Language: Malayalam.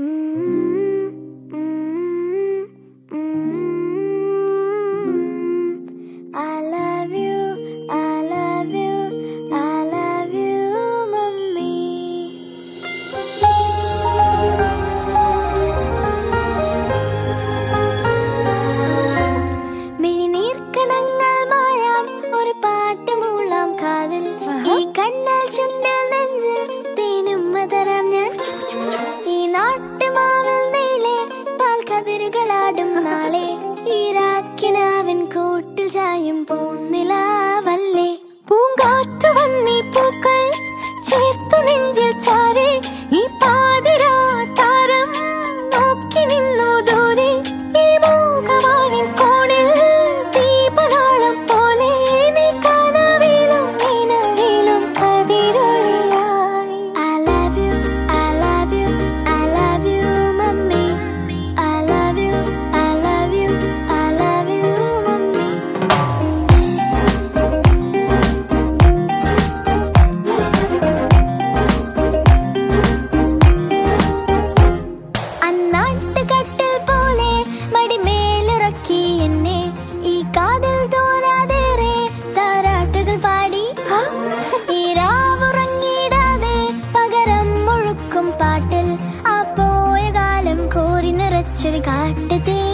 Mm-hmm. ആളെ ഈരാക്കിനാവൻ കൂട്ടിൽ ചായും പൂന്നിലാവല്ലേ പൂങ്കാറ്റു വന്നി 你割得甜。